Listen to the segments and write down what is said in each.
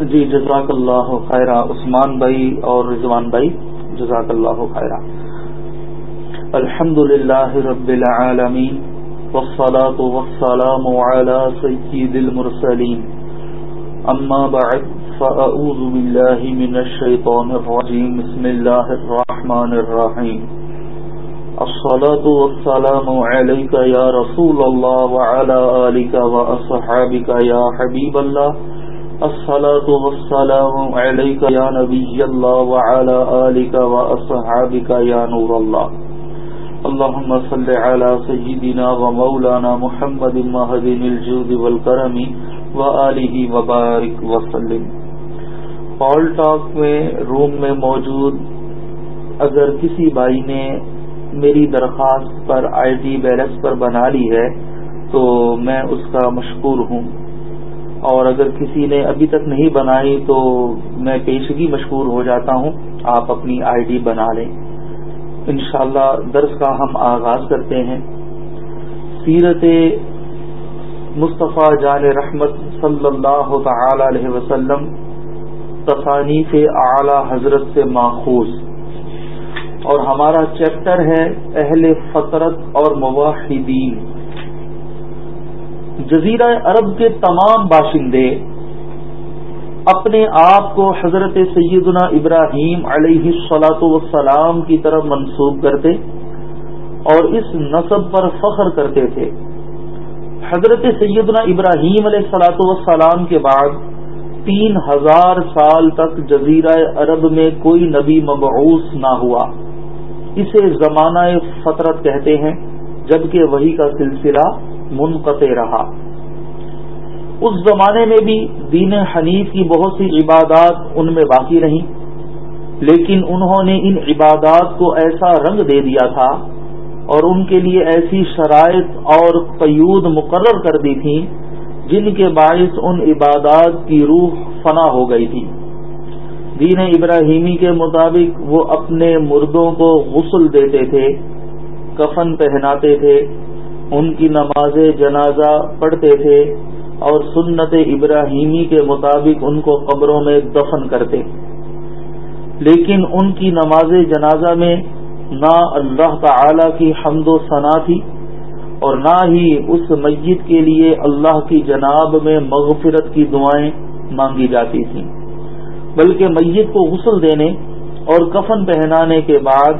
جی جزاک اللہ خیرہ. عثمان بھائی اور رضوان بھائی، جزاک اللہ خیرہ. الحمد للہ رب العالمین، والصلاة والسلام على سيد المرسلين أما بعد فأعوذ بالله من الشيطان الرجيم بسم الله الرحمن الرحيم الصلاة والسلام عليك يا رسول الله وعلى آلك وأصحابك يا حبيب الله الصلاة والسلام عليك يا نبي الله وعلى آلك وأصحابك يا نور الله. اللهم صل على سيدنا ومولانا محمد مهدن الجود والكرم وآله وبارك وسلم. پال ٹاک میں روم میں موجود اگر کسی بھائی نے میری درخواست پر آئی ڈی بیلنس پر بنا لی ہے تو میں اس کا مشکور ہوں۔ اور اگر کسی نے ابھی تک نہیں بنائی تو میں پیشگی مشکور ہو جاتا ہوں۔ آپ اپنی آئی ڈی بنا لیں۔ انشاءاللہ درس کا ہم آغاز کرتے ہیں۔ سیرت مصطفیٰ جان رحمت صلی اللہ تعالی علیہ وسلم، تصانیف اعلی حضرت سے ماخوذ۔ اور ہمارا چیپٹر ہے اہل فطرت اور مواحدین۔ جزیرہ عرب کے تمام باشندے اپنے آپ کو حضرت سیدنا ابراہیم علیہ صلاۃ وسلام کی طرف منسوب کرتے اور اس نصب پر فخر کرتے تھے۔ حضرت سیدنا ابراہیم علیہ صلاۃ وسلام کے بعد تین ہزار سال تک جزیرہ عرب میں کوئی نبی مبعوث نہ ہوا۔ اسے زمانہ فطرت کہتے ہیں، جبکہ وہی کا سلسلہ منقطع رہا۔ اس زمانے میں بھی دین حنیف کی بہت سی عبادات ان میں باقی رہیں، لیکن انہوں نے ان عبادات کو ایسا رنگ دے دیا تھا اور ان کے لیے ایسی شرائط اور قیود مقرر کر دی تھیں جن کے باعث ان عبادات کی روح فنا ہو گئی تھی۔ دین ابراہیمی کے مطابق وہ اپنے مردوں کو غسل دیتے تھے، کفن پہناتے تھے ان کی نماز جنازہ پڑھتے تھے اور سنت ابراہیمی کے مطابق ان کو قبروں میں دفن کرتے۔ لیکن ان کی نماز جنازہ میں نہ اللہ تعالی کی حمد و ثنا تھی اور نہ ہی اس میت کے لیے اللہ کی جناب میں مغفرت کی دعائیں مانگی جاتی تھیں، بلکہ میت کو غسل دینے اور کفن پہنانے کے بعد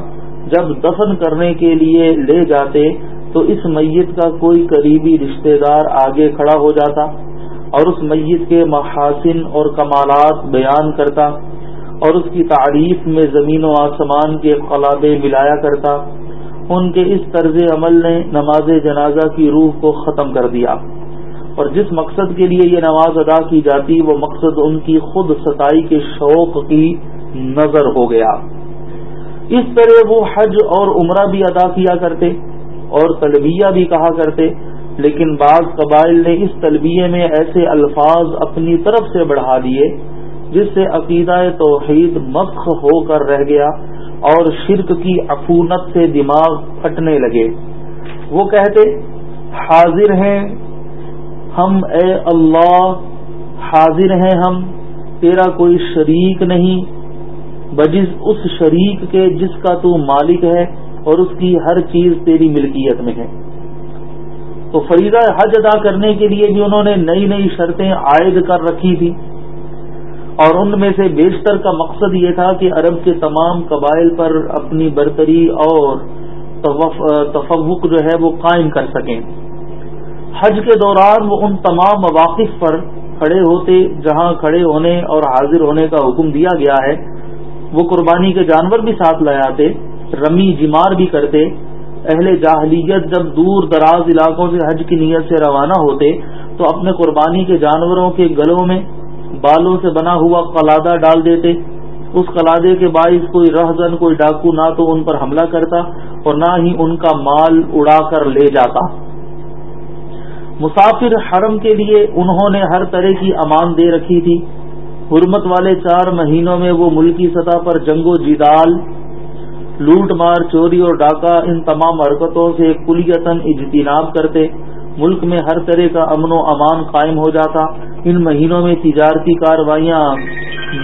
جب دفن کرنے کے لیے لے جاتے تو اس میت کا کوئی قریبی رشتہ دار آگے کھڑا ہو جاتا اور اس میت کے محاسن اور کمالات بیان کرتا اور اس کی تعریف میں زمین و آسمان کے قلابے ملایا کرتا۔ ان کے اس طرز عمل نے نماز جنازہ کی روح کو ختم کر دیا۔ اور جس مقصد کے لیے یہ نماز ادا کی جاتی، وہ مقصد ان کی خود ستائی کے شوق کی نظر ہو گیا۔ اس طرح وہ حج اور عمرہ بھی ادا کیا کرتے۔ اور تلبیہ بھی کہا کرتے، لیکن بعض قبائل نے اس تلبیے میں ایسے الفاظ اپنی طرف سے بڑھا دیے، جس سے عقیدہ توحید مخ ہو کر رہ گیا اور شرک کی عفونت سے دماغ پھٹنے لگے۔ وہ کہتے، حاضر ہیں ہم، اے اللہ، حاضر ہیں ہم، تیرا کوئی شریک نہیں، بجز اس شریک کے جس کا تو مالک ہے۔ اور اس کی ہر چیز تیری ملکیت میں ہے۔ تو فریضہ حج ادا کرنے کے لیے بھی انہوں نے نئی نئی شرطیں عائد کر رکھی تھی۔ اور ان میں سے بیشتر کا مقصد یہ تھا کہ عرب کے تمام قبائل پر اپنی برتری اور تفوق جو ہے وہ قائم کر سکیں۔ حج کے دوران وہ ان تمام مواقف پر کھڑے ہوتے جہاں کھڑے ہونے اور حاضر ہونے کا حکم دیا گیا ہے۔ وہ قربانی کے جانور بھی ساتھ لے آتے۔ رمی جمار بھی کرتے، اہل جاہلیت جب دور دراز علاقوں سے حج کی نیت سے روانہ ہوتے، تو اپنے قربانی کے جانوروں کے گلوں میں بالوں سے بنا ہوا قلادہ ڈال دیتے۔ اس قلادے کے باعث کوئی رہزن، کوئی ڈاکو نہ تو ان پر حملہ کرتا اور نہ ہی ان کا مال اڑا کر لے جاتا۔ مسافر حرم کے لیے انہوں نے ہر طرح کی امان دے رکھی تھی۔ حرمت والے چار مہینوں میں وہ ملکی سطح پر جنگ و جدال لوٹ مار، چوری اور ڈاکہ، ان تمام حرکتوں سے کلیتن اجتناب کرتے، ملک میں ہر طرح کا امن و امان قائم ہو جاتا۔ ان مہینوں میں تجارتی کاروائیاں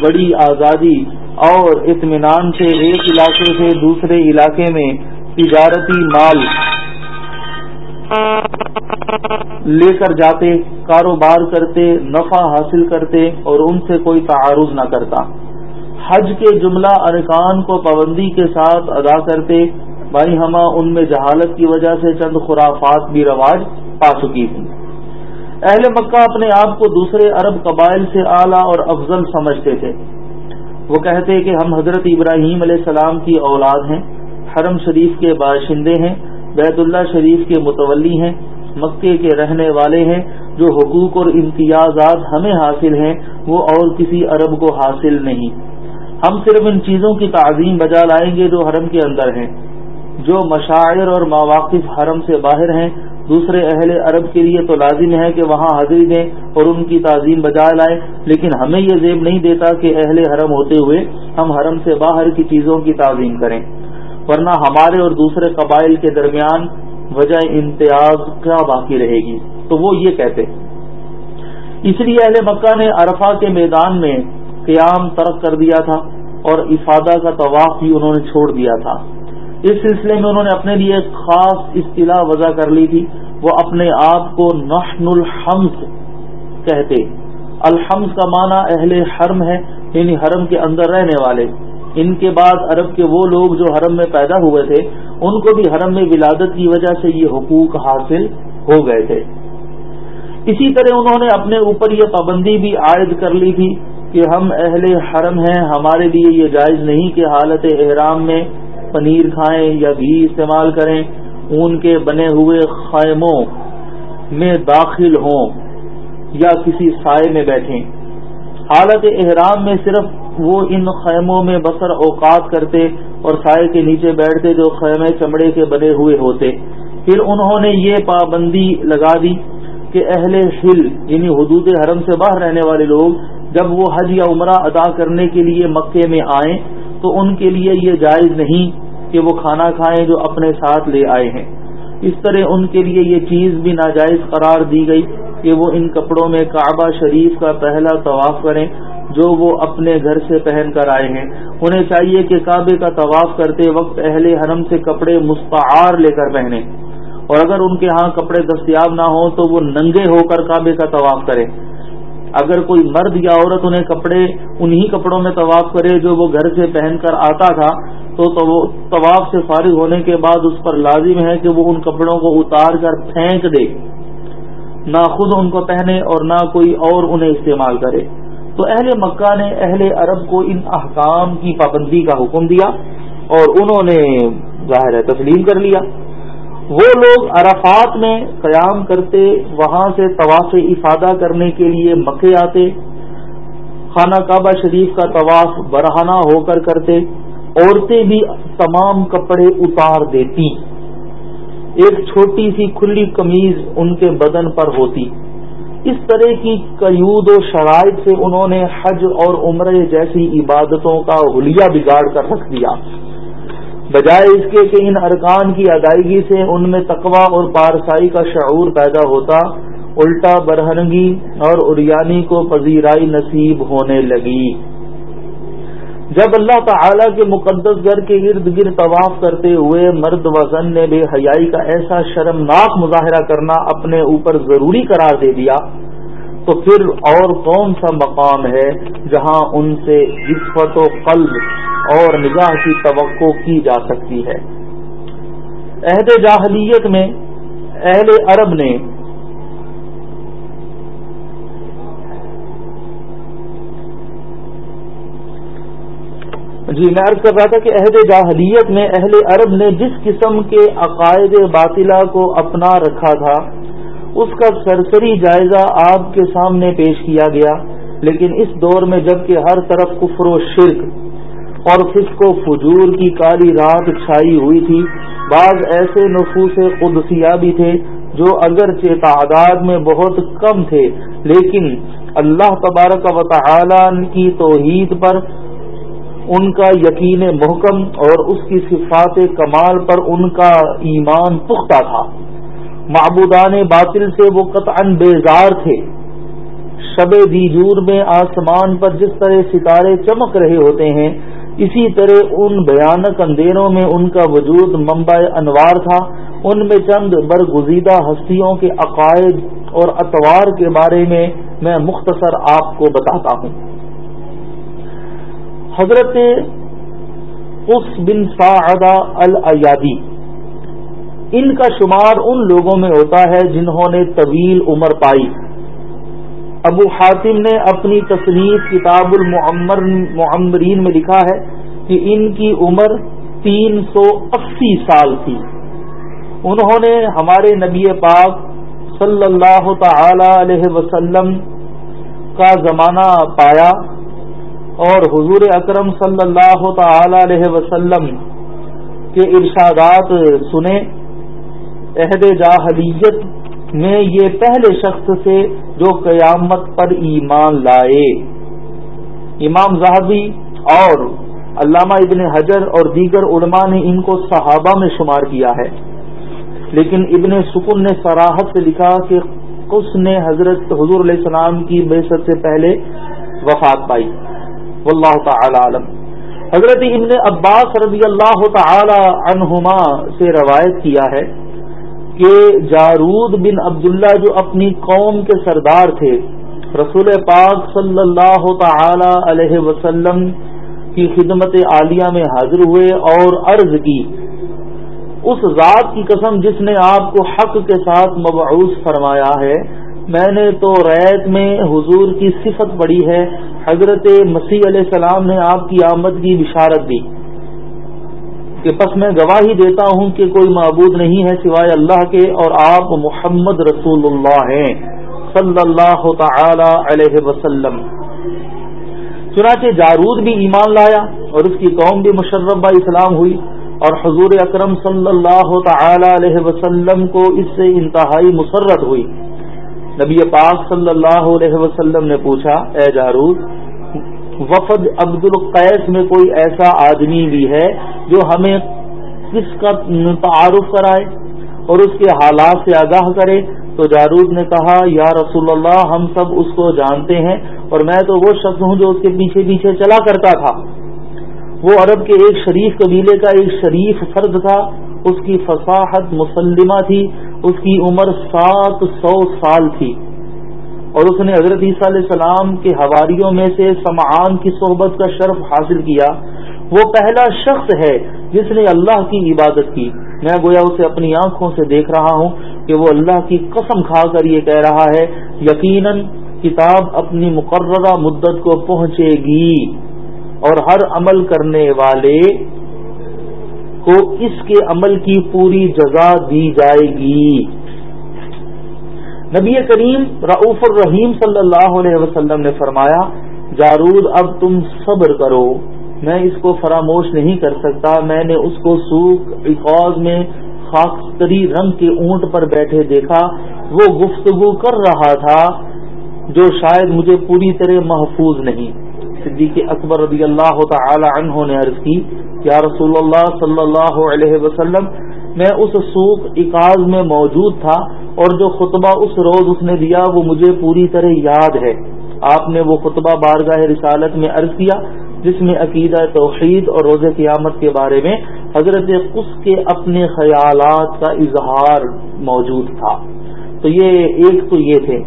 بڑی آزادی اور اطمینان سے ایک علاقے سے دوسرے علاقے میں تجارتی مال لے کر جاتے، کاروبار کرتے، نفع حاصل کرتے اور ان سے کوئی تعارض نہ کرتا۔ حج کے جملہ ارکان کو پابندی کے ساتھ ادا کرتے، بھائی ہما ان میں جہالت کی وجہ سے چند خرافات بھی رواج پا چکی تھی اہل مکہ اپنے آپ کو دوسرے عرب قبائل سے اعلیٰ اور افضل سمجھتے تھے۔ وہ کہتے کہ ہم حضرت ابراہیم علیہ السلام کی اولاد ہیں، حرم شریف کے باشندے ہیں، بیت اللہ شریف کے متولی ہیں، مکے کے رہنے والے ہیں، جو حقوق اور امتیازات ہمیں حاصل ہیں، وہ اور کسی عرب کو حاصل نہیں۔ ہم صرف ان چیزوں کی تعظیم بجا لائیں گے جو حرم کے اندر ہیں، جو مشاعر اور مواقف حرم سے باہر ہیں۔ دوسرے اہل عرب کے لیے تو لازم ہے کہ وہاں حاضری دیں اور ان کی تعظیم بجا لائیں، لیکن ہمیں یہ زیب نہیں دیتا کہ اہل حرم ہوتے ہوئے ہم حرم سے باہر کی چیزوں کی تعظیم کریں۔ ورنہ ہمارے اور دوسرے قبائل کے درمیان وجہ امتیاز کیا باقی رہے گی؟ تو وہ یہ کہتے اس لیے اہل مکہ نے عرفہ کے میدان میں قیام ترک کر دیا تھا اور افادہ کا طواف بھی انہوں نے چھوڑ دیا تھا۔ اس سلسلے میں انہوں نے اپنے لیے ایک خاص اصطلاح وضع کر لی تھی۔ وہ اپنے آپ کو نحن الحمد کہتے۔ الحمد کا معنی اہل حرم ہے یعنی حرم کے اندر رہنے والے۔ ان کے بعد عرب کے وہ لوگ جو حرم میں پیدا ہوئے تھے، ان کو بھی حرم میں ولادت کی وجہ سے یہ حقوق حاصل ہو گئے تھے۔ اسی طرح انہوں نے اپنے اوپر یہ پابندی بھی عائد کر لی تھی کہ ہم اہل حرم ہیں، ہمارے لیے یہ جائز نہیں کہ حالت احرام میں پنیر کھائیں یا گھی استعمال کریں، اون کے بنے ہوئے خیموں میں داخل ہوں یا کسی سائے میں بیٹھیں۔ حالت احرام میں صرف وہ ان خیموں میں بسر اوقات کرتے اور سائے کے نیچے بیٹھتے جو خیمے چمڑے کے بنے ہوئے ہوتے۔ پھر انہوں نے یہ پابندی لگا دی کہ اہل ہل یعنی حدود حرم سے باہر رہنے والے لوگ جب وہ حج یا عمرہ ادا کرنے کے لیے مکے میں آئیں تو ان کے لیے یہ جائز نہیں کہ وہ کھانا کھائیں جو اپنے ساتھ لے آئے ہیں۔ اس طرح ان کے لیے یہ چیز بھی ناجائز قرار دی گئی کہ وہ ان کپڑوں میں کعبہ شریف کا پہلا طواف کریں جو وہ اپنے گھر سے پہن کر آئے ہیں۔ انہیں چاہیے کہ کعبے کا طواف کرتے وقت اہل حرم سے کپڑے مستعار لے کر پہنے اور اگر ان کے ہاں کپڑے دستیاب نہ ہوں تو وہ ننگے ہو کر کعبے کا طواف کریں۔ اگر کوئی مرد یا عورت انہیں کپڑے انہی کپڑوں میں طواف کرے جو وہ گھر سے پہن کر آتا تھا، تو طواف سے فارغ ہونے کے بعد اس پر لازم ہے کہ وہ ان کپڑوں کو اتار کر پھینک دے۔ نہ خود ان کو پہنے اور نہ کوئی اور انہیں استعمال کرے۔ تو اہل مکہ نے اہل عرب کو ان احکام کی پابندی کا حکم دیا اور انہوں نے ظاہر ہے تسلیم کر لیا۔ وہ لوگ عرفات میں قیام کرتے، وہاں سے طواف افادہ کرنے کے لیے مکے آتے، خانہ کعبہ شریف کا طواف برہانہ ہو کر کرتے، عورتیں بھی تمام کپڑے اتار دیتی۔ ایک چھوٹی سی کھلی کمیز ان کے بدن پر ہوتی۔ اس طرح کی قیود و شرائط سے انہوں نے حج اور عمرے جیسی عبادتوں کا حلیہ بگاڑ کر رکھ دیا۔ بجائے اس کے کہ ان ارکان کی ادائیگی سے ان میں تقوا اور پارسائی کا شعور پیدا ہوتا، الٹا برہنگی اور اریانی کو پذیرائی نصیب ہونے لگی۔ جب اللہ تعالی کے مقدس گھر کے ارد گرد طواف کرتے ہوئے مرد وزن نے بے حیائی کا ایسا شرمناک مظاہرہ کرنا اپنے اوپر ضروری قرار دے دیا تو پھر اور کون سا مقام ہے جہاں ان سے عصفت و قلب اور نگاہ کی توقع کی جا سکتی ہے؟ عہد جاہلیت میں اہل عرب نے جی میں عرض کر رہا تھا کہ عہد جاہلیت میں اہل عرب نے جس قسم کے عقائد باطلہ کو اپنا رکھا تھا اس کا سرسری جائزہ آپ کے سامنے پیش کیا گیا، لیکن اس دور میں جبکہ ہر طرف کفر و شرک اور فسق و فجور کی کالی رات چھائی ہوئی تھی، بعض ایسے نفوس قدسیہ بھی تھے جو اگرچہ تعداد میں بہت کم تھے، لیکن اللہ تبارک و تعالی کی توحید پر ان کا یقین محکم اور اس کی صفات کمال پر ان کا ایمان پختہ تھا۔ معبودان باطل سے وہ قطعا بیزار تھے۔ شب دیجور میں آسمان پر جس طرح ستارے چمک رہے ہوتے ہیں، اسی طرح ان بیانک اندھیروں میں ان کا وجود منبع انوار تھا۔ ان میں چند برگزیدہ ہستیوں کے عقائد اور اتوار کے بارے میں میں مختصر آپ کو بتاتا ہوں۔ حضرت اس بن سعدہ الیادی ان کا شمار ان لوگوں میں ہوتا ہے جنہوں نے طویل عمر پائی۔ ابو حاتم نے اپنی تصنیف کتاب المعمر معمرین میں لکھا ہے کہ ان کی عمر تین سو اسی سال تھی۔ انہوں نے ہمارے نبی پاک صلی اللہ تعالی علیہ وسلم کا زمانہ پایا اور حضور اکرم صلی اللہ تعالی علیہ وسلم کے ارشادات سنے عہد جاہلیت میں یہ پہلے شخص سے جو قیامت پر ایمان لائے۔ امام زہبی اور علامہ ابن حجر اور دیگر علماء نے ان کو صحابہ میں شمار کیا ہے۔ لیکن ابن سکن نے سراحت سے لکھا کہ کس نے حضرت حضور علیہ السلام کی بے سے پہلے وفات پائی۔ واللہ تعالی عالم۔ حضرت ابن عباس رضی اللہ تعالی عنہما سے روایت کیا ہے۔ کہ جارود بن عبداللہ جو اپنی قوم کے سردار تھے، رسول پاک صلی اللہ تعالی علیہ وسلم کی خدمت عالیہ میں حاضر ہوئے اور عرض کی، اس ذات کی قسم جس نے آپ کو حق کے ساتھ مبعوث فرمایا ہے، میں نے تو ریت میں حضور کی صفت پڑی ہے، حضرت مسیح علیہ السلام نے آپ کی آمد کی بشارت دی۔ کہ بس میں گواہی دیتا ہوں کہ کوئی معبود نہیں ہے سوائے اللہ کے اور آپ محمد رسول اللہ ہیں۔ صلی اللہ تعالی علیہ وسلم۔ چنانچہ جارود بھی ایمان لایا اور اس کی قوم بھی مشربہ اسلام ہوئی اور حضور اکرم صلی اللہ تعالی علیہ وسلم کو اس سے انتہائی مسرت ہوئی۔ نبی پاک صلی اللہ علیہ وسلم نے پوچھا، اے جارود، وفد عبد القیس میں کوئی ایسا آدمی بھی ہے جو ہمیں کس کا تعارف کرائے اور اس کے حالات سے آگاہ کرے تو جارود نے کہا، یا رسول اللہ، ہم سب اس کو جانتے ہیں اور میں تو وہ شخص ہوں جو اس کے پیچھے پیچھے چلا کرتا تھا۔ وہ عرب کے ایک شریف قبیلے کا ایک شریف فرد تھا۔ اس کی فصاحت مسلمہ تھی۔ اس کی عمر سات سو سال تھی۔ اور اس نے حضرت عیسیٰ علیہ السلام کے حواریوں میں سے سمعان کی صحبت کا شرف حاصل کیا۔ وہ پہلا شخص ہے جس نے اللہ کی عبادت کی۔ میں گویا اسے اپنی آنکھوں سے دیکھ رہا ہوں کہ وہ اللہ کی قسم کھا کر یہ کہہ رہا ہے، یقیناً کتاب اپنی مقررہ مدت کو پہنچے گی۔ اور ہر عمل کرنے والے کو اس کے عمل کی پوری جزا دی جائے گی۔ نبی کریم رعف الرحیم صلی اللہ علیہ وسلم نے فرمایا، جارود، اب تم صبر کرو۔ میں اس کو فراموش نہیں کر سکتا۔ میں نے اس کو سوکھ اقاض میں خاکستری رنگ کے اونٹ پر بیٹھے دیکھا۔ وہ گفتگو کر رہا تھا جو شاید مجھے پوری طرح محفوظ نہیں۔ صدیق اکبر رضی اللہ تعالی عنہ نے عرض کی، یا رسول اللہ صلی اللہ علیہ وسلم، میں اس سوکھ اقاض میں موجود تھا اور جو خطبہ اس روز اس نے دیا وہ مجھے پوری طرح یاد ہے۔ آپ نے وہ خطبہ بارگاہ رسالت میں عرض کیا۔ جس میں عقیدہ توحید اور روز قیامت کے بارے میں حضرت اس کے اپنے خیالات کا اظہار موجود تھا۔ تو یہ ایک تو یہ تھے۔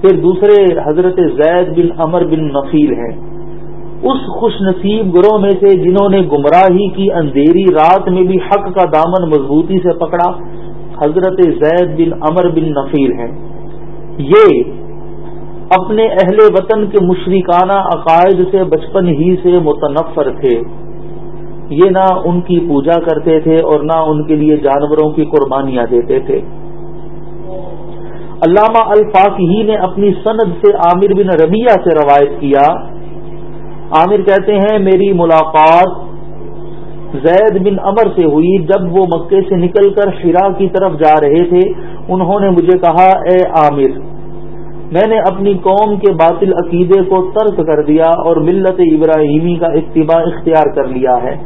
پھر دوسرے حضرت زید بن امر بن نفیل ہیں۔ اس خوش نصیب گروہ میں سے جنہوں نے گمراہی کی اندھیری رات میں بھی حق کا دامن مضبوطی سے پکڑا، حضرت زید بن امر بن نفیر ہیں۔ یہ اپنے اہل وطن کے مشرکانہ عقائد سے بچپن ہی سے متنفر تھے۔ یہ نہ ان کی پوجا کرتے تھے اور نہ ان کے لیے جانوروں کی قربانیاں دیتے تھے۔ علامہ الفاقی نے اپنی سند سے عامر بن ربیہ سے روایت کیا۔ عامر کہتے ہیں، میری ملاقات زید بن امر سے ہوئی جب وہ مکے سے نکل کر شرا کی طرف جا رہے تھے۔ انہوں نے مجھے کہا، اے عامر میں نے اپنی قوم کے باطل عقیدے کو ترک کر دیا اور ملت ابراہیمی کا اتباع اختیار کر لیا ہے۔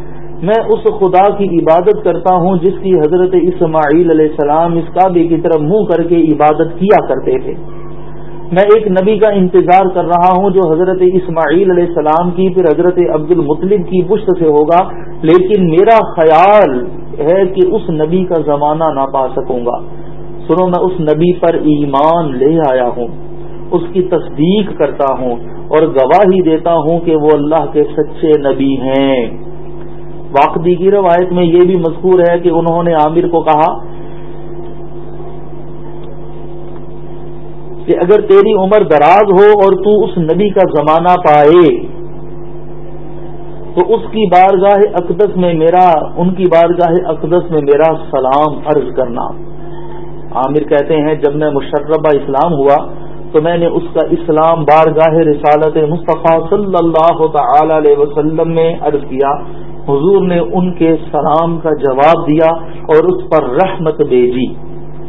میں اس خدا کی عبادت کرتا ہوں جس کی حضرت اسماعیل علیہ السلام اس کعبے کی طرف منہ کر کے عبادت کیا کرتے تھے۔ میں ایک نبی کا انتظار کر رہا ہوں جو حضرت اسماعیل علیہ السلام کی، پھر حضرت عبد المطلب کی پشت سے ہوگا۔ لیکن میرا خیال ہے کہ اس نبی کا زمانہ نہ پا سکوں گا۔ سنو، میں اس نبی پر ایمان لے آیا ہوں۔ اس کی تصدیق کرتا ہوں اور گواہی دیتا ہوں کہ وہ اللہ کے سچے نبی ہیں۔ واقعی کی روایت میں یہ بھی مذکور ہے کہ انہوں نے عامر کو کہا کہ اگر تیری عمر دراز ہو اور تو اس نبی کا زمانہ پائے، تو اس کی بارگاہ اقدس میں میرا، ان کی بارگاہ اقدس میں میرا سلام عرض کرنا۔ عامر کہتے ہیں، جب میں مشربہ اسلام ہوا تو میں نے اس کا اسلام بارگاہ رسالت مصطفیٰ صلی اللہ تعالی علیہ وسلم میں عرض کیا۔ حضور نے ان کے سلام کا جواب دیا اور اس پر رحمت بھیجی۔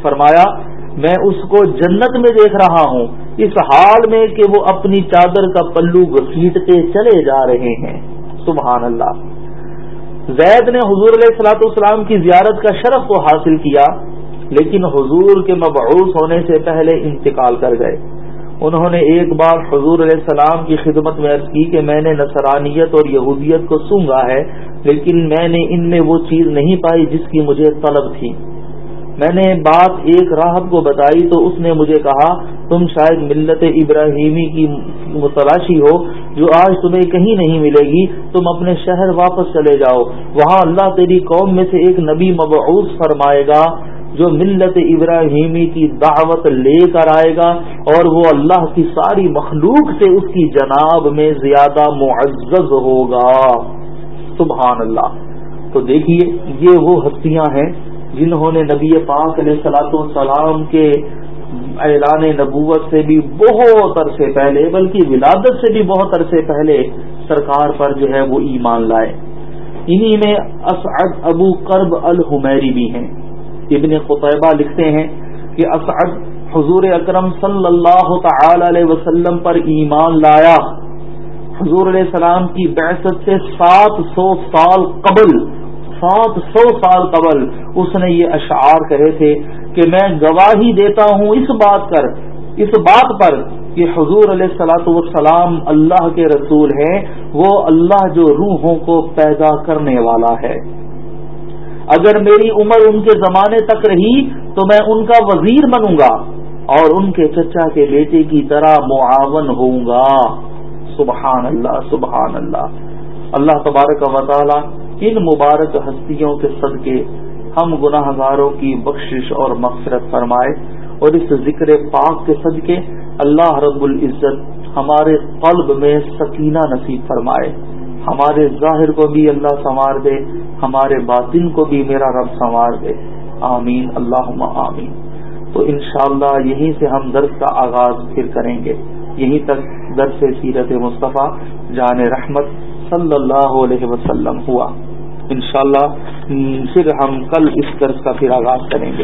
فرمایا، میں اس کو جنت میں دیکھ رہا ہوں۔ اس حال میں کہ وہ اپنی چادر کا پلو گھسیٹتے چلے جا رہے ہیں۔ سبحان اللہ زید نے حضور علیہ السلاۃ السلام کی زیارت کا شرف کو حاصل کیا، لیکن حضور کے مبعوث ہونے سے پہلے انتقال کر گئے۔ انہوں نے ایک بار حضور علیہ السلام کی خدمت میں عرض کی کہ میں نے نصرانیت اور یہودیت کو سونگا ہے، لیکن میں نے ان میں وہ چیز نہیں پائی جس کی مجھے طلب تھی۔ میں نے بات ایک راہب کو بتائی تو اس نے مجھے کہا، تم شاید ملت ابراہیمی کی متلاشی ہو، جو آج تمہیں کہیں نہیں ملے گی، تم اپنے شہر واپس چلے جاؤ۔ وہاں اللہ تیری قوم میں سے ایک نبی مبعوث فرمائے گا۔ جو ملت ابراہیمی کی دعوت لے کر آئے گا اور وہ اللہ کی ساری مخلوق سے اس کی جناب میں زیادہ معزز ہوگا۔ سبحان اللہ۔ تو دیکھیے، یہ وہ ہستیاں ہیں جنہوں نے نبی پاک علیہ سلاۃ والسلام کے اعلان نبوت سے بھی بہت عرصے پہلے، بلکہ ولادت سے بھی بہت عرصے پہلے سرکار پر جو ہے وہ ایمان لائے۔ انہی میں اسعد ابو کرب الحمیری بھی ہیں۔ ابن قطبہ لکھتے ہیں کہ اسعد حضور اکرم صلی اللہ تعالی علیہ وسلم پر ایمان لایا۔ حضور علیہ السلام کی بحثت سے سات سو سال قبل، سات سو سال قبل اس نے یہ اشعار کہے تھے کہ میں گواہی دیتا ہوں اس بات پر، اس بات پر کہ حضور علیہ السلاۃ والسلام اللہ کے رسول ہیں، وہ اللہ جو روحوں کو پیدا کرنے والا ہے۔ اگر میری عمر ان کے زمانے تک رہی تو میں ان کا وزیر بنوں گا اور ان کے چچا کے بیٹے کی طرح معاون ہوں گا۔ سبحان اللہ سبحان اللہ اللہ تبارک و تعالی ان مبارک ہستیوں کے صدقے ہم گناہ گاروں کی بخشش اور مغفرت فرمائے اور اس ذکر پاک کے صدقے اللہ رب العزت ہمارے قلب میں سکینہ نصیب فرمائے۔ ہمارے ظاہر کو بھی اللہ سنوار دے، ہمارے باطن کو بھی میرا رب سنوار دے۔ آمین اللہ آمین۔ تو انشاءاللہ اللہ یہیں سے ہم درس کا آغاز پھر کریں گے۔ یہیں تک درس سیرت مصطفیٰ جان رحمت صلی اللہ علیہ وسلم ہوا۔ انشاءاللہ پھر ہم کل اس درس کا پھر آغاز کریں گے۔